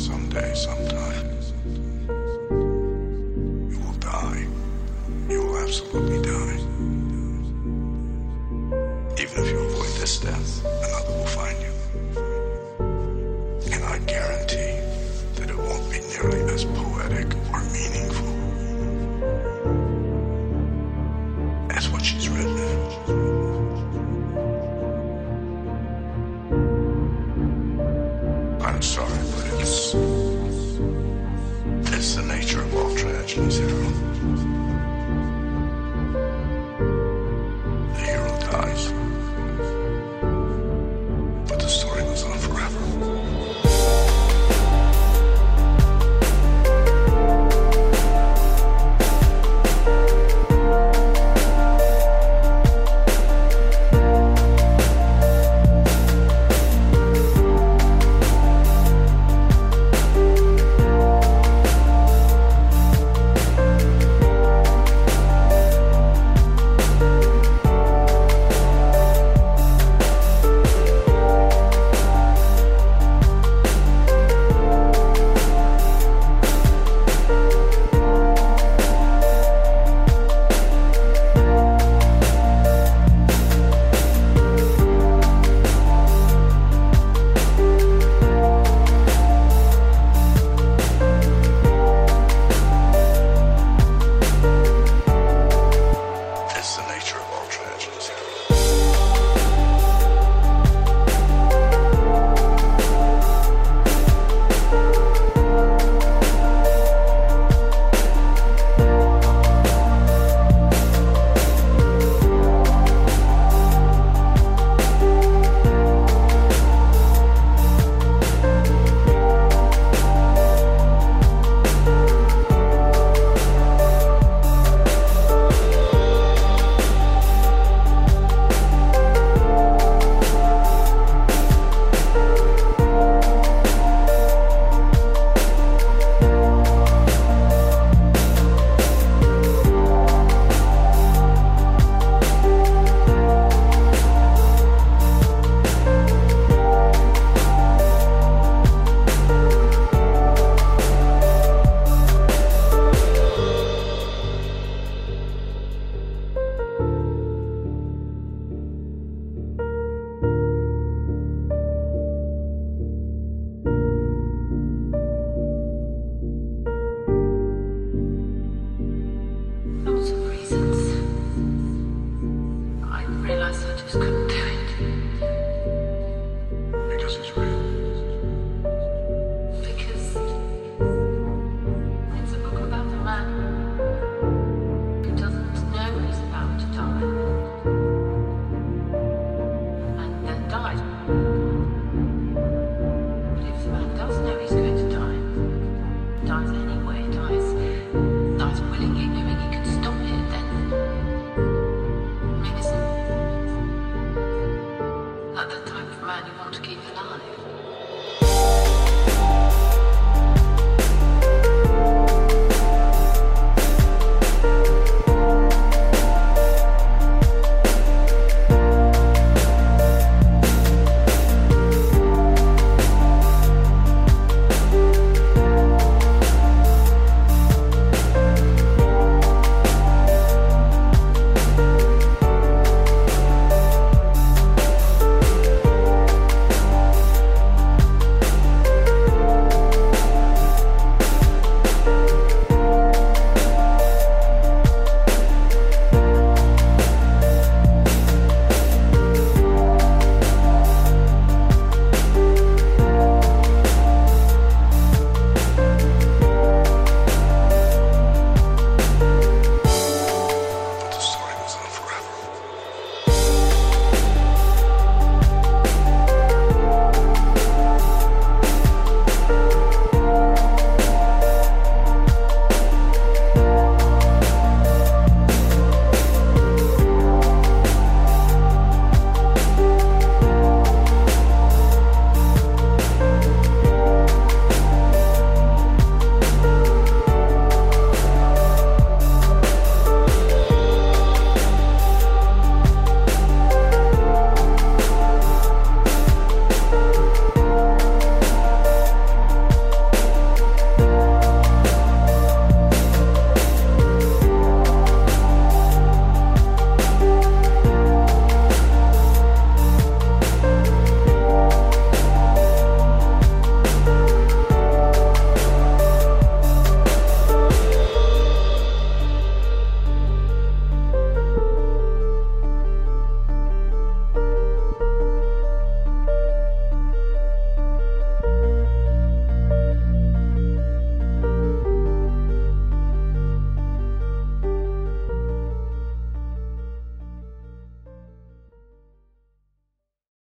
Someday, sometime, you will die. You will absolutely die. Even if you avoid this death.